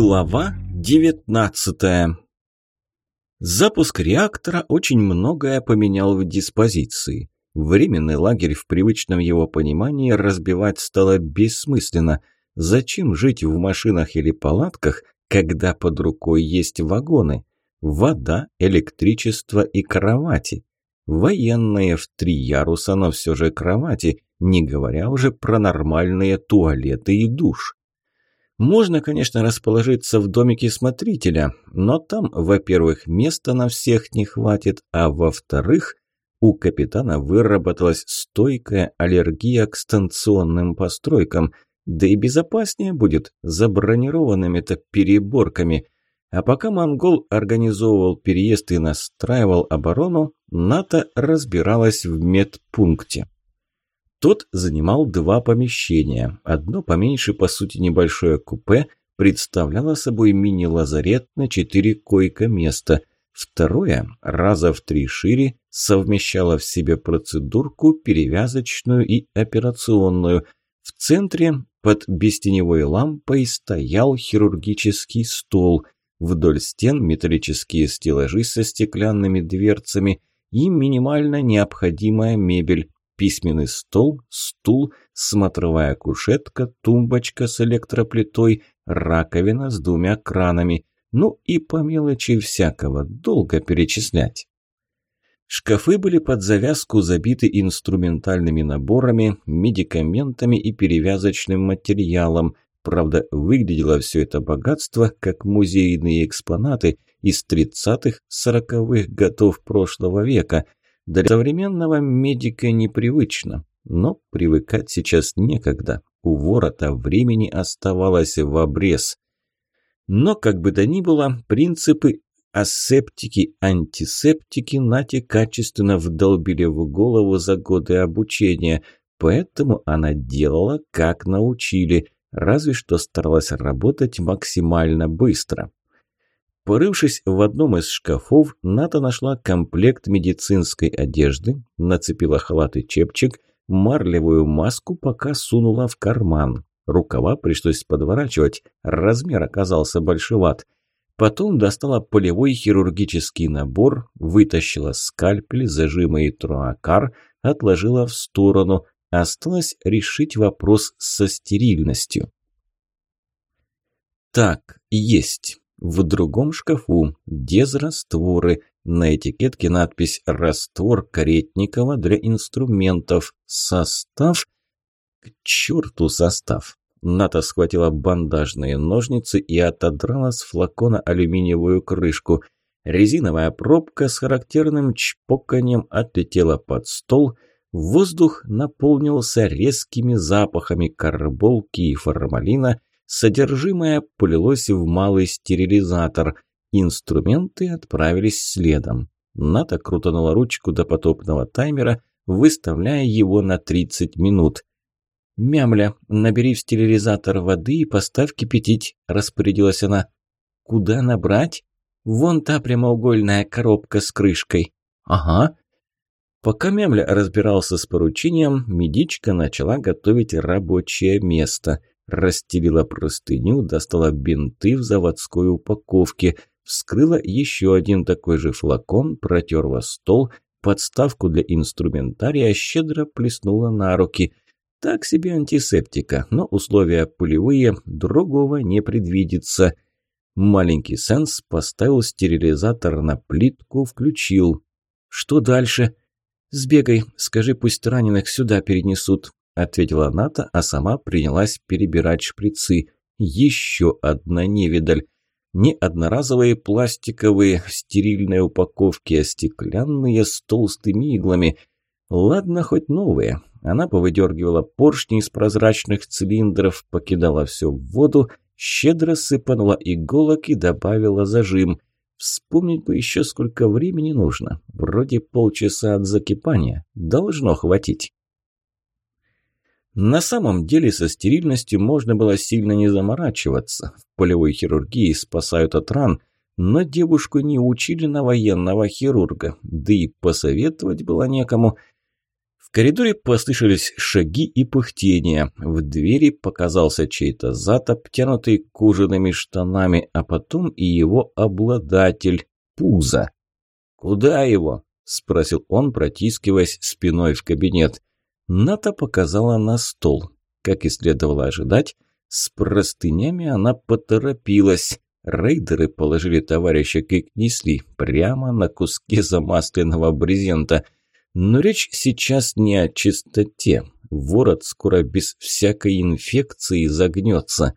Глава 19 Запуск реактора очень многое поменял в диспозиции. Временный лагерь в привычном его понимании разбивать стало бессмысленно. Зачем жить в машинах или палатках, когда под рукой есть вагоны? Вода, электричество и кровати. Военные в три яруса, но все же кровати, не говоря уже про нормальные туалеты и душ. Можно, конечно, расположиться в домике смотрителя, но там, во-первых, места на всех не хватит, а во-вторых, у капитана выработалась стойкая аллергия к станционным постройкам, да и безопаснее будет за бронированными-то переборками. А пока монгол организовывал переезд и настраивал оборону, НАТО разбиралась в медпункте. Тот занимал два помещения. Одно поменьше, по сути, небольшое купе представляло собой мини-лазарет на четыре койко-места. Второе, раза в три шире, совмещало в себе процедурку, перевязочную и операционную. В центре под бестеневой лампой стоял хирургический стол. Вдоль стен металлические стеллажи со стеклянными дверцами и минимально необходимая мебель письменный стол, стул, смотровая кушетка, тумбочка с электроплитой, раковина с двумя кранами. Ну и по мелочи всякого, долго перечислять. Шкафы были под завязку забиты инструментальными наборами, медикаментами и перевязочным материалом. Правда, выглядело все это богатство как музейные экспонаты из 30-х-40-х годов прошлого века – для современного медика непривычно, но привыкать сейчас некогда. У ворота времени оставалось в обрез. Но, как бы то ни было, принципы асептики, антисептики Нате качественно вдолбили в голову за годы обучения, поэтому она делала, как научили, разве что старалась работать максимально быстро. Порывшись в одном из шкафов, Ната нашла комплект медицинской одежды, нацепила халат и чепчик, марлевую маску пока сунула в карман. Рукава пришлось подворачивать, размер оказался большеват. Потом достала полевой хирургический набор, вытащила скальпель, зажимы и троакар, отложила в сторону. Осталось решить вопрос со стерильностью. Так, есть. В другом шкафу дезрастворы. На этикетке надпись «Раствор Каретникова для инструментов». Состав? К черту состав. Ната схватила бандажные ножницы и отодрала с флакона алюминиевую крышку. Резиновая пробка с характерным чпоканием отлетела под стол. Воздух наполнился резкими запахами карболки и формалина – Содержимое полилось в малый стерилизатор. Инструменты отправились следом. Ната крутанула ручку до потопного таймера, выставляя его на 30 минут. «Мямля, набери в стерилизатор воды и поставь кипятить», – распорядилась она. «Куда набрать?» «Вон та прямоугольная коробка с крышкой». «Ага». Пока Мямля разбирался с поручением, медичка начала готовить рабочее место – расстелила простыню, достала бинты в заводской упаковке, вскрыла еще один такой же флакон, протерла стол, подставку для инструментария щедро плеснула на руки. Так себе антисептика, но условия пулевые, другого не предвидится. Маленький Сенс поставил стерилизатор на плитку, включил. «Что дальше?» «Сбегай, скажи, пусть раненых сюда перенесут ответила Ната, а сама принялась перебирать шприцы. Еще одна невидаль. Не одноразовые пластиковые в стерильной упаковке, а стеклянные с толстыми иглами. Ладно, хоть новые. Она повыдергивала поршни из прозрачных цилиндров, покидала все в воду, щедро сыпанула иголок и добавила зажим. Вспомнить бы еще, сколько времени нужно. Вроде полчаса от закипания. Должно хватить. На самом деле со стерильностью можно было сильно не заморачиваться. В полевой хирургии спасают от ран, но девушку не учили на военного хирурга, да и посоветовать было некому. В коридоре послышались шаги и пыхтения. В двери показался чей-то зад, обтянутый кожаными штанами, а потом и его обладатель – Пузо. «Куда его?» – спросил он, протискиваясь спиной в кабинет. Ната показала на стол. Как и следовало ожидать, с простынями она поторопилась. Рейдеры положили товарища как несли, прямо на куске замасленного брезента – но речь сейчас не о чистоте. Ворот скоро без всякой инфекции загнется.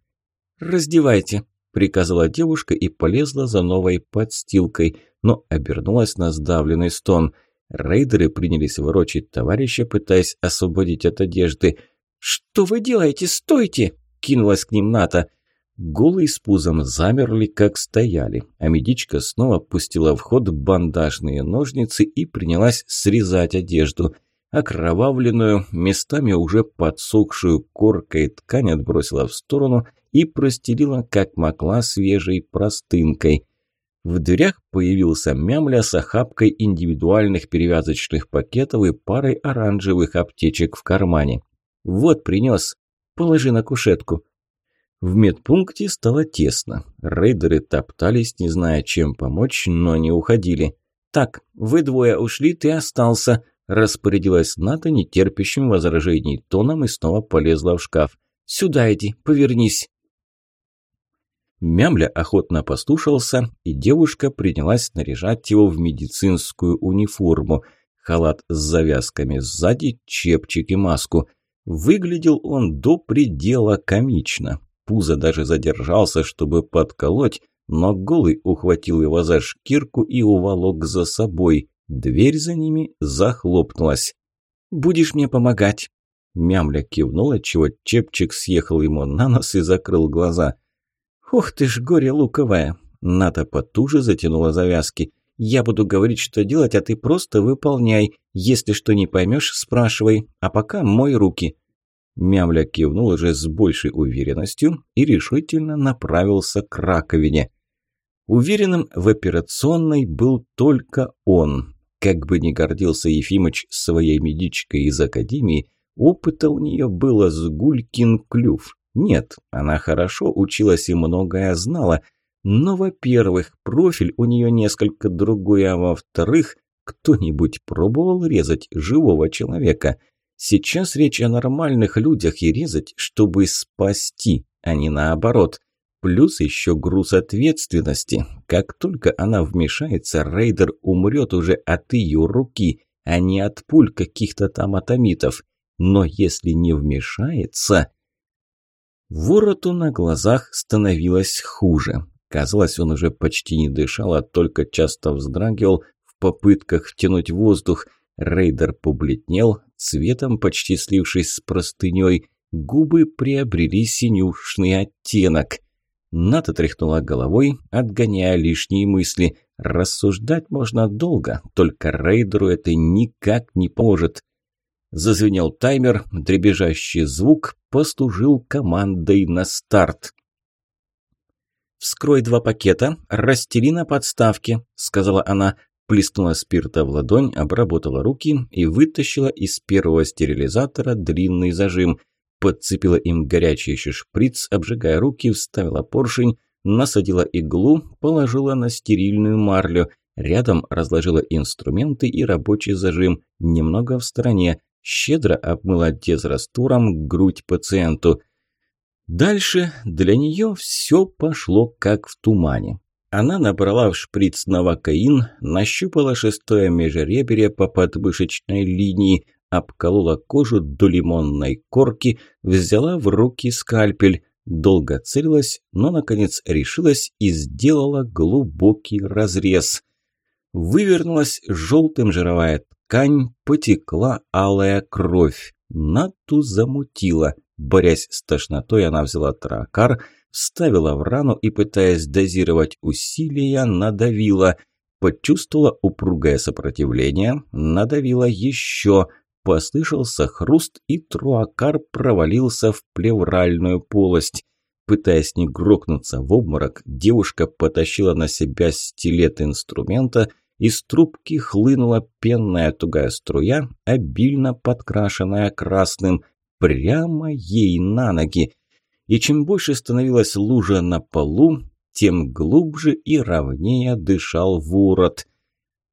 «Раздевайте», – приказала девушка и полезла за новой подстилкой, но обернулась на сдавленный стон. Рейдеры принялись ворочить товарища, пытаясь освободить от одежды. «Что вы делаете? Стойте!» – кинулась к ним Ната. Голый с пузом замерли, как стояли, а медичка снова пустила в ход бандажные ножницы и принялась срезать одежду. Окровавленную, местами уже подсохшую коркой ткань отбросила в сторону и простелила, как могла, свежей простынкой. В дверях появился мямля с охапкой индивидуальных перевязочных пакетов и парой оранжевых аптечек в кармане. «Вот, принес. Положи на кушетку». В медпункте стало тесно. Рейдеры топтались, не зная, чем помочь, но не уходили. «Так, вы двое ушли, ты остался», – распорядилась Ната нетерпящим возражений тоном и снова полезла в шкаф. «Сюда иди, повернись». Мямля охотно послушался, и девушка принялась наряжать его в медицинскую униформу. Халат с завязками сзади, чепчик и маску. Выглядел он до предела комично. Пузо даже задержался, чтобы подколоть, но голый ухватил его за шкирку и уволок за собой. Дверь за ними захлопнулась. «Будешь мне помогать?» Мямля кивнула, чего Чепчик съехал ему на нос и закрыл глаза. «Ух ты ж, горе луковая!» Ната потуже затянула завязки. «Я буду говорить, что делать, а ты просто выполняй. Если что не поймешь, спрашивай. А пока мой руки». Мямля кивнул уже с большей уверенностью и решительно направился к раковине. Уверенным в операционной был только он. Как бы ни гордился Ефимыч своей медичкой из академии, опыта у нее было с гулькин клюв. Нет, она хорошо училась и многое знала, но, во-первых, профиль у нее несколько другой, а во-вторых, кто-нибудь пробовал резать живого человека – Сейчас речь о нормальных людях и резать, чтобы спасти, а не наоборот. Плюс еще груз ответственности. Как только она вмешается, рейдер умрет уже от ее руки, а не от пуль каких-то там атомитов. Но если не вмешается... Вороту на глазах становилось хуже. Казалось, он уже почти не дышал, а только часто вздрагивал в попытках втянуть воздух. Рейдер побледнел, цветом почти слившись с простыней, губы приобрели синюшный оттенок. Ната тряхнула головой, отгоняя лишние мысли. Рассуждать можно долго, только рейдеру это никак не поможет. Зазвенел таймер, дребезжащий звук послужил командой на старт. «Вскрой два пакета, расстели на подставке», — сказала она плеснула спирта в ладонь, обработала руки и вытащила из первого стерилизатора длинный зажим. Подцепила им горячий еще шприц, обжигая руки, вставила поршень, насадила иглу, положила на стерильную марлю. Рядом разложила инструменты и рабочий зажим, немного в стороне, щедро обмыла дезрастуром грудь пациенту. Дальше для нее все пошло как в тумане. Она набрала в шприц новокаин, нащупала шестое межреберье по подмышечной линии, обколола кожу до лимонной корки, взяла в руки скальпель, долго целилась, но, наконец, решилась и сделала глубокий разрез. Вывернулась желтым жировая ткань, потекла алая кровь. Нату замутила. Борясь с тошнотой, она взяла тракар – вставила в рану и, пытаясь дозировать усилия, надавила. Почувствовала упругое сопротивление, надавила еще. Послышался хруст, и труакар провалился в плевральную полость. Пытаясь не грохнуться в обморок, девушка потащила на себя стилет инструмента из трубки хлынула пенная тугая струя, обильно подкрашенная красным, прямо ей на ноги. И чем больше становилась лужа на полу, тем глубже и ровнее дышал ворот.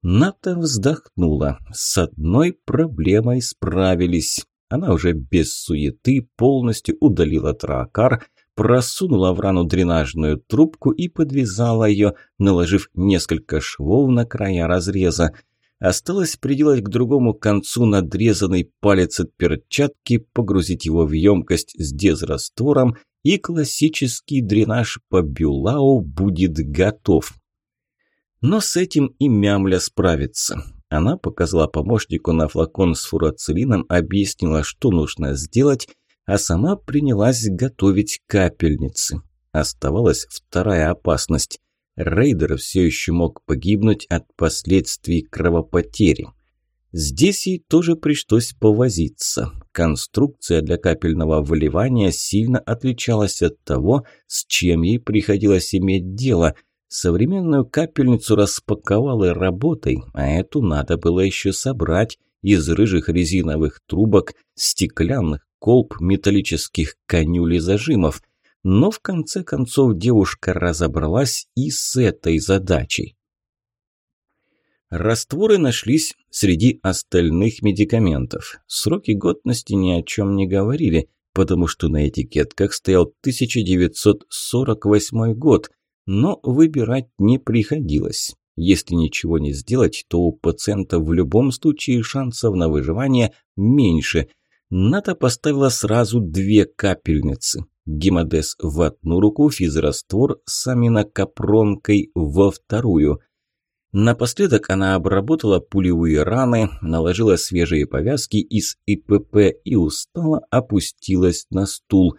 Ната вздохнула. С одной проблемой справились. Она уже без суеты полностью удалила тракар, просунула в рану дренажную трубку и подвязала ее, наложив несколько швов на края разреза. Осталось приделать к другому концу надрезанный палец от перчатки, погрузить его в емкость с дезраствором, и классический дренаж по Бюлау будет готов. Но с этим и Мямля справится. Она показала помощнику на флакон с фурацилином, объяснила, что нужно сделать, а сама принялась готовить капельницы. Оставалась вторая опасность. Рейдер все еще мог погибнуть от последствий кровопотери. Здесь ей тоже пришлось повозиться. Конструкция для капельного выливания сильно отличалась от того, с чем ей приходилось иметь дело – Современную капельницу распаковал и работай, а эту надо было еще собрать из рыжих резиновых трубок, стеклянных колб, металлических конюлей зажимов. Но в конце концов девушка разобралась и с этой задачей. Растворы нашлись среди остальных медикаментов. Сроки годности ни о чем не говорили, потому что на этикетках стоял 1948 год, но выбирать не приходилось. Если ничего не сделать, то у пациента в любом случае шансов на выживание меньше. Ната поставила сразу две капельницы. Гемодез в одну руку, физраствор с аминокапронкой во вторую. Напоследок она обработала пулевые раны, наложила свежие повязки из ИПП и устало опустилась на стул.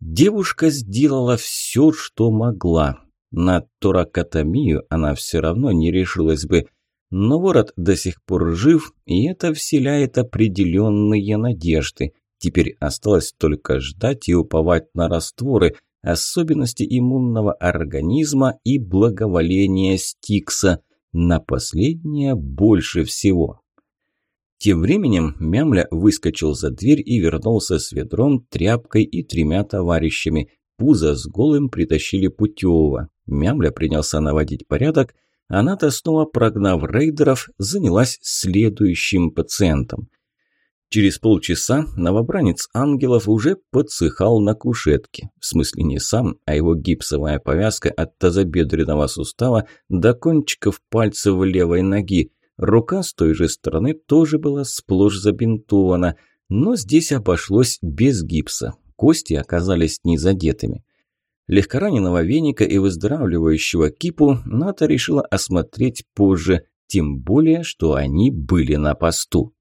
Девушка сделала все, что могла. На торакотомию она все равно не решилась бы. Но ворот до сих пор жив, и это вселяет определенные надежды. Теперь осталось только ждать и уповать на растворы, особенности иммунного организма и благоволения Стикса. На последнее больше всего. Тем временем Мямля выскочил за дверь и вернулся с ведром, тряпкой и тремя товарищами. Пузо с голым притащили Путевого. Мямля принялся наводить порядок, Ната, снова прогнав рейдеров, занялась следующим пациентом. Через полчаса новобранец ангелов уже подсыхал на кушетке. В смысле не сам, а его гипсовая повязка от тазобедренного сустава до кончиков пальцев левой ноги. Рука с той же стороны тоже была сплошь забинтована, но здесь обошлось без гипса. Кости оказались незадетыми. Легкораненого веника и выздоравливающего кипу Ната решила осмотреть позже, тем более, что они были на посту.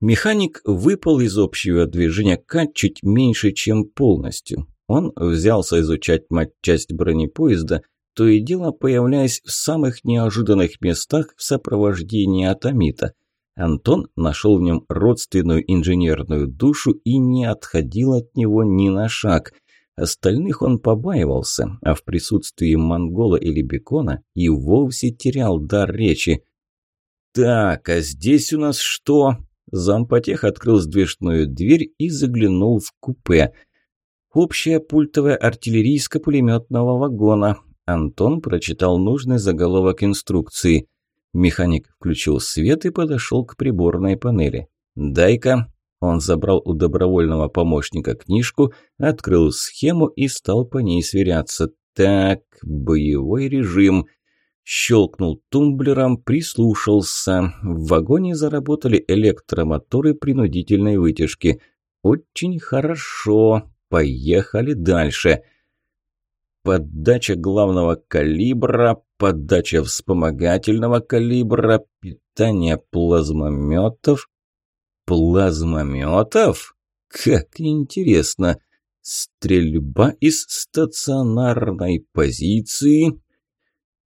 Механик выпал из общего движения К чуть меньше, чем полностью. Он взялся изучать матчасть бронепоезда, то и дело появляясь в самых неожиданных местах в сопровождении Атомита. Антон нашел в нем родственную инженерную душу и не отходил от него ни на шаг. Остальных он побаивался, а в присутствии монгола или бекона и вовсе терял дар речи. «Так, а здесь у нас что?» Зампотех открыл сдвижную дверь и заглянул в купе. «Общая пультовая артиллерийско-пулеметного вагона». Антон прочитал нужный заголовок инструкции – Механик включил свет и подошел к приборной панели. «Дай-ка». Он забрал у добровольного помощника книжку, открыл схему и стал по ней сверяться. «Так, боевой режим». Щелкнул тумблером, прислушался. В вагоне заработали электромоторы принудительной вытяжки. «Очень хорошо. Поехали дальше». Поддача главного калибра, подача вспомогательного калибра, питание плазмометов. Плазмометов? Как интересно! Стрельба из стационарной позиции.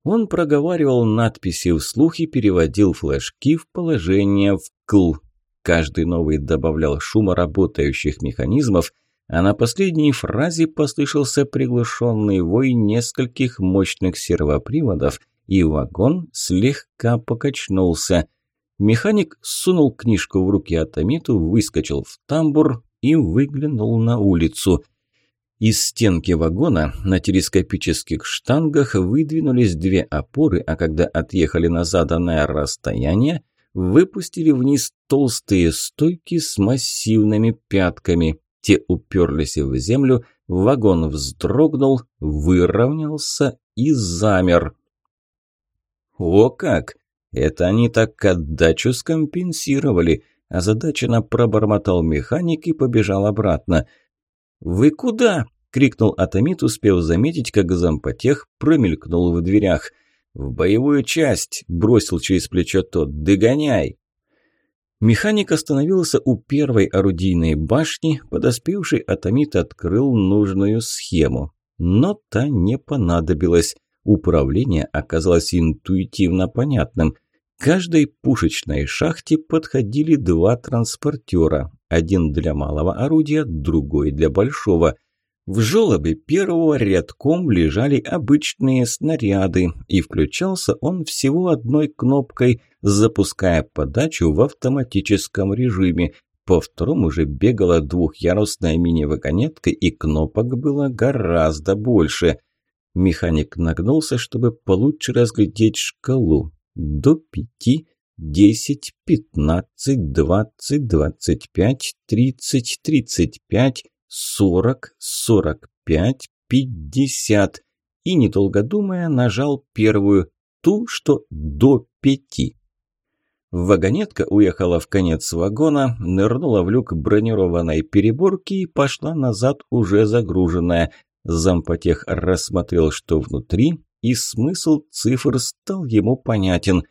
Он проговаривал надписи вслух и переводил флажки в положение вкл. Каждый новый добавлял шума работающих механизмов – а на последней фразе послышался приглушенный вой нескольких мощных сервоприводов, и вагон слегка покачнулся. Механик сунул книжку в руки Атомиту, выскочил в тамбур и выглянул на улицу. Из стенки вагона на телескопических штангах выдвинулись две опоры, а когда отъехали на заданное расстояние, выпустили вниз толстые стойки с массивными пятками. Те уперлись в землю, вагон вздрогнул, выровнялся и замер. «О как! Это они так отдачу скомпенсировали!» Озадаченно пробормотал механик и побежал обратно. «Вы куда?» – крикнул Атомит, успев заметить, как зампотех промелькнул в дверях. «В боевую часть!» – бросил через плечо тот. «Догоняй!» Механик остановился у первой орудийной башни, подоспевший Атомит открыл нужную схему. Но та не понадобилась. Управление оказалось интуитивно понятным – каждой пушечной шахте подходили два транспортера, один для малого орудия, другой для большого. В желобе первого рядком лежали обычные снаряды, и включался он всего одной кнопкой, запуская подачу в автоматическом режиме. По второму уже бегала двухъярусная мини-вагонетка, и кнопок было гораздо больше. Механик нагнулся, чтобы получше разглядеть шкалу до пяти, десять, пятнадцать, двадцать, двадцать пять, тридцать, тридцать пять, сорок, сорок пять, пятьдесят. И, недолго думая, нажал первую, ту, что до пяти. Вагонетка уехала в конец вагона, нырнула в люк бронированной переборки и пошла назад уже загруженная. Зампотех рассмотрел, что внутри, и смысл цифр стал ему понятен.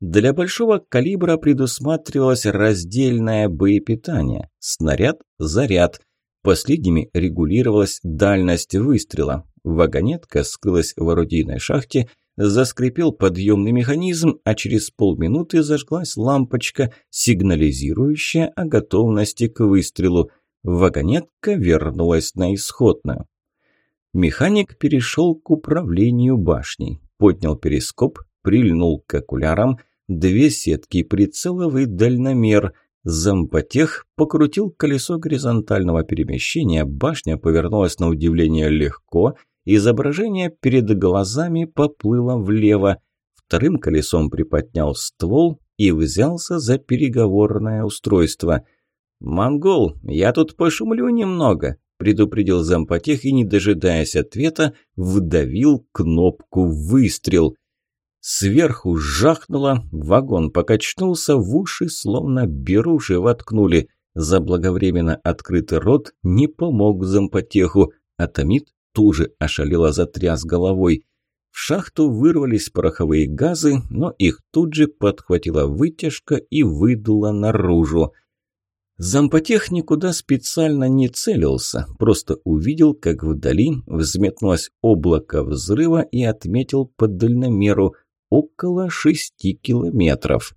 Для большого калибра предусматривалось раздельное боепитание, снаряд-заряд. Последними регулировалась дальность выстрела. Вагонетка скрылась в орудийной шахте, заскрипел подъемный механизм, а через полминуты зажглась лампочка, сигнализирующая о готовности к выстрелу. Вагонетка вернулась на исходную. Механик перешел к управлению башней, поднял перископ, прильнул к окулярам, две сетки прицелов и дальномер. Зампотех покрутил колесо горизонтального перемещения, башня повернулась на удивление легко, изображение перед глазами поплыло влево. Вторым колесом приподнял ствол и взялся за переговорное устройство. «Монгол, я тут пошумлю немного», предупредил зампотех и, не дожидаясь ответа, вдавил кнопку «Выстрел». Сверху жахнуло, вагон покачнулся, в уши словно беруши воткнули. Заблаговременно открытый рот не помог зампотеху, а Томит тоже ошалело затряс головой. В шахту вырвались пороховые газы, но их тут же подхватила вытяжка и выдула наружу. Зампотех никуда специально не целился, просто увидел, как вдали взметнулось облако взрыва и отметил по дальномеру около шести километров.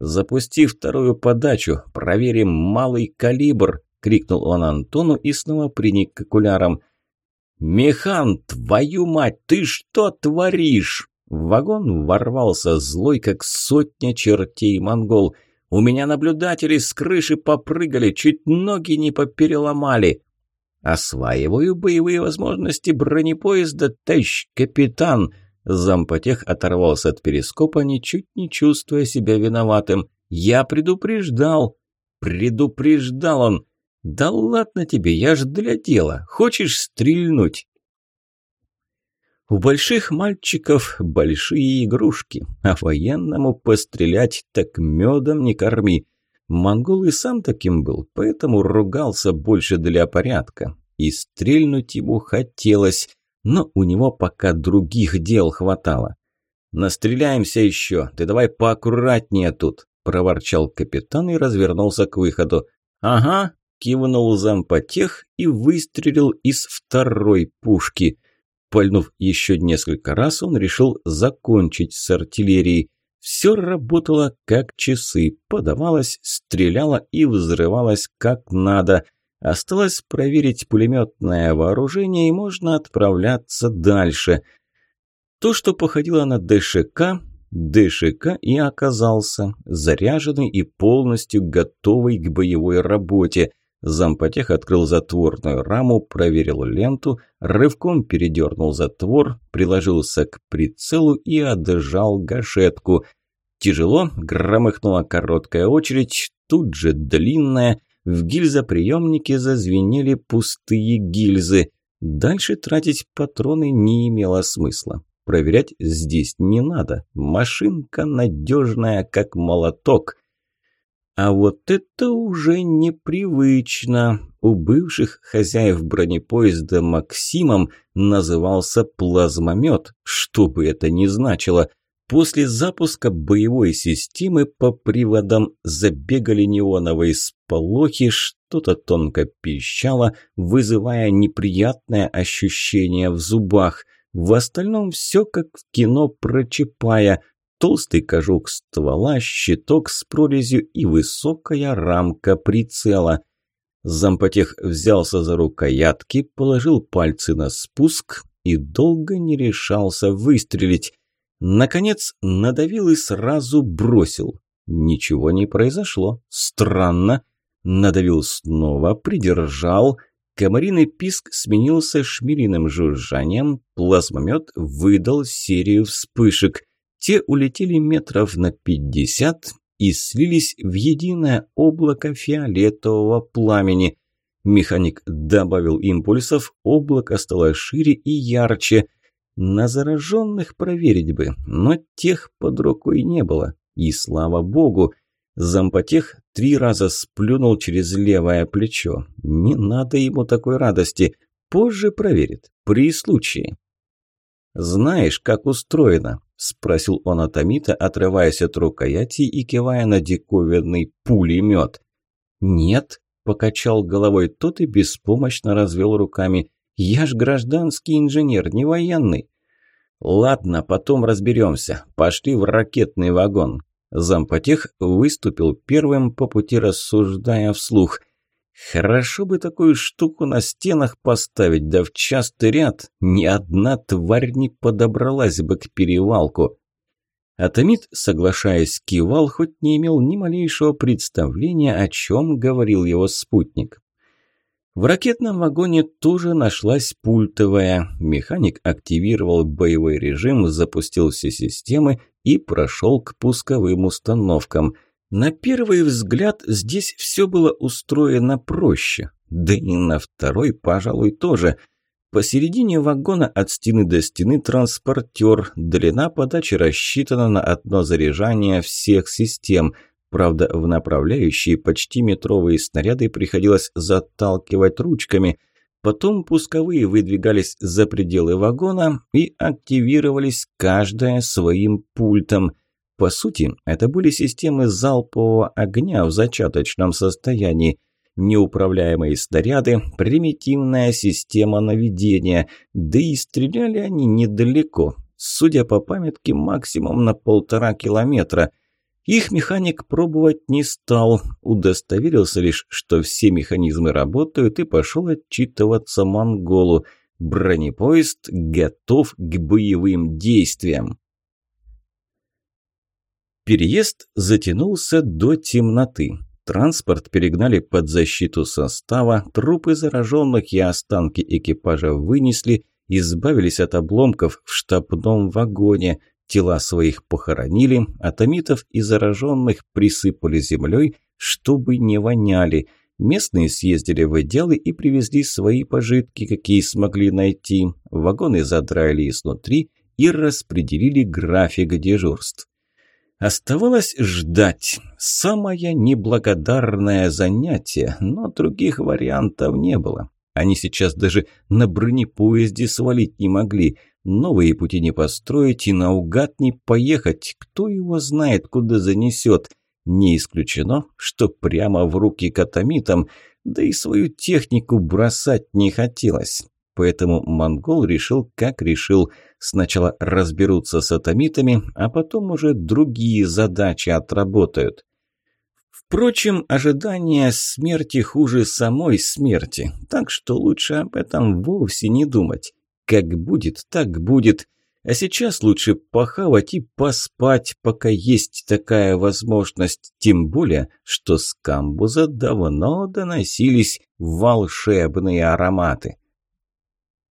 «Запусти вторую подачу, проверим малый калибр!» – крикнул он Антону и снова приник к окулярам. «Механ, твою мать, ты что творишь?» В вагон ворвался злой, как сотня чертей монгол – у меня наблюдатели с крыши попрыгали, чуть ноги не попереломали. Осваиваю боевые возможности бронепоезда, товарищ капитан. Зампотех оторвался от перископа, ничуть не чувствуя себя виноватым. Я предупреждал. Предупреждал он. Да ладно тебе, я ж для дела. Хочешь стрельнуть? У больших мальчиков большие игрушки, а военному пострелять так медом не корми. Монгол и сам таким был, поэтому ругался больше для порядка. И стрельнуть ему хотелось, но у него пока других дел хватало. «Настреляемся еще, ты давай поаккуратнее тут», – проворчал капитан и развернулся к выходу. «Ага», – кивнул зампотех и выстрелил из второй пушки – Пальнув еще несколько раз, он решил закончить с артиллерией. Все работало как часы, подавалось, стреляло и взрывалось как надо. Осталось проверить пулеметное вооружение и можно отправляться дальше. То, что походило на ДШК, ДШК и оказался, заряженный и полностью готовый к боевой работе. Зампотех открыл затворную раму, проверил ленту, рывком передернул затвор, приложился к прицелу и отжал гашетку. Тяжело громыхнула короткая очередь, тут же длинная. В гильзоприемнике зазвенели пустые гильзы. Дальше тратить патроны не имело смысла. Проверять здесь не надо. Машинка надежная, как молоток. А вот это уже непривычно. У бывших хозяев бронепоезда Максимом назывался плазмомет, что бы это ни значило. После запуска боевой системы по приводам забегали неоновые сполохи, что-то тонко пищало, вызывая неприятное ощущение в зубах – в остальном все как в кино про. Толстый кожух ствола, щиток с прорезью и высокая рамка прицела. Зампотех взялся за рукоятки, положил пальцы на спуск и долго не решался выстрелить. Наконец надавил и сразу бросил. Ничего не произошло. Странно. Надавил снова, придержал. Комариный писк сменился шмелиным жужжанием, плазмомет выдал серию вспышек. Те улетели метров на пятьдесят и слились в единое облако фиолетового пламени. Механик добавил импульсов, облако стало шире и ярче. На зараженных проверить бы, но тех под рукой не было. И слава богу, Зампотех три раза сплюнул через левое плечо. Не надо ему такой радости. Позже проверит, при случае. «Знаешь, как устроено?» – спросил он Атомита, отрываясь от рукояти и кивая на диковинный пулемет. «Нет», – покачал головой тот и беспомощно развел руками. «Я ж гражданский инженер, не военный». «Ладно, потом разберемся. Пошли в ракетный вагон. Зампотех выступил первым по пути, рассуждая вслух. «Хорошо бы такую штуку на стенах поставить, да в частый ряд ни одна тварь не подобралась бы к перевалку». Атомит, соглашаясь, кивал, хоть не имел ни малейшего представления, о чем говорил его спутник. В ракетном вагоне тоже нашлась пультовая. Механик активировал боевой режим, запустил все системы и прошел к пусковым установкам. На первый взгляд здесь все было устроено проще. Да и на второй, пожалуй, тоже. Посередине вагона от стены до стены транспортер. Длина подачи рассчитана на одно заряжание всех систем – Правда, в направляющие почти метровые снаряды приходилось заталкивать ручками. Потом пусковые выдвигались за пределы вагона и активировались каждая своим пультом. По сути, это были системы залпового огня в зачаточном состоянии. Неуправляемые снаряды, примитивная система наведения, да и стреляли они недалеко, судя по памятке, максимум на полтора километра – их механик пробовать не стал, удостоверился лишь, что все механизмы работают и пошел отчитываться монголу. Бронепоезд готов к боевым действиям. Переезд затянулся до темноты. Транспорт перегнали под защиту состава, трупы зараженных и останки экипажа вынесли, избавились от обломков в штабном вагоне. Тела своих похоронили, атомитов и зараженных присыпали землей, чтобы не воняли. Местные съездили в отделы и привезли свои пожитки, какие смогли найти. Вагоны задраили изнутри и распределили график дежурств. Оставалось ждать. Самое неблагодарное занятие, но других вариантов не было. Они сейчас даже на бронепоезде свалить не могли. Новые пути не построить и наугад не поехать. Кто его знает, куда занесет. Не исключено, что прямо в руки катамитам, да и свою технику бросать не хотелось. Поэтому монгол решил, как решил. Сначала разберутся с атомитами, а потом уже другие задачи отработают. Впрочем, ожидание смерти хуже самой смерти, так что лучше об этом вовсе не думать. Как будет, так будет. А сейчас лучше похавать и поспать, пока есть такая возможность. Тем более, что с камбуза давно доносились волшебные ароматы.